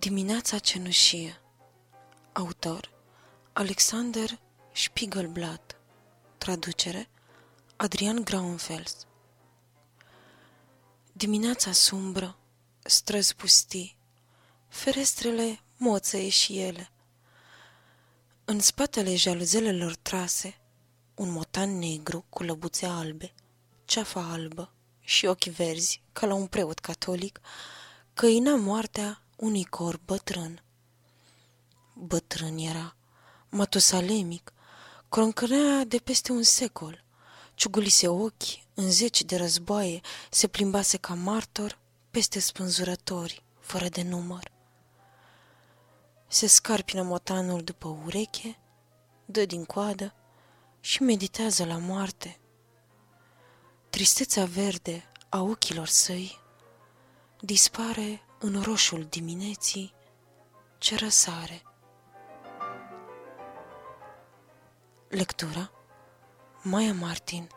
Dimineața cenușie. Autor Alexander Spiegelblatt. Traducere Adrian Graunfels. Dimineața sumbră, străzi pustii, ferestrele moțăie și ele. În spatele jaluzelelor trase, un motan negru cu lăbuțe albe, ceafa albă și ochi verzi, ca la un preot catolic, căina moartea unui corp bătrân. Bătrân era, matusalemic, croncănea de peste un secol, ciugulise ochi în zeci de războaie, se plimbase ca martor peste spânzurători, fără de număr. Se scarpină motanul după ureche, dă din coadă și meditează la moarte. Tristețea verde a ochilor săi dispare în roșul dimineții ce răsare. Lectura Maia Martin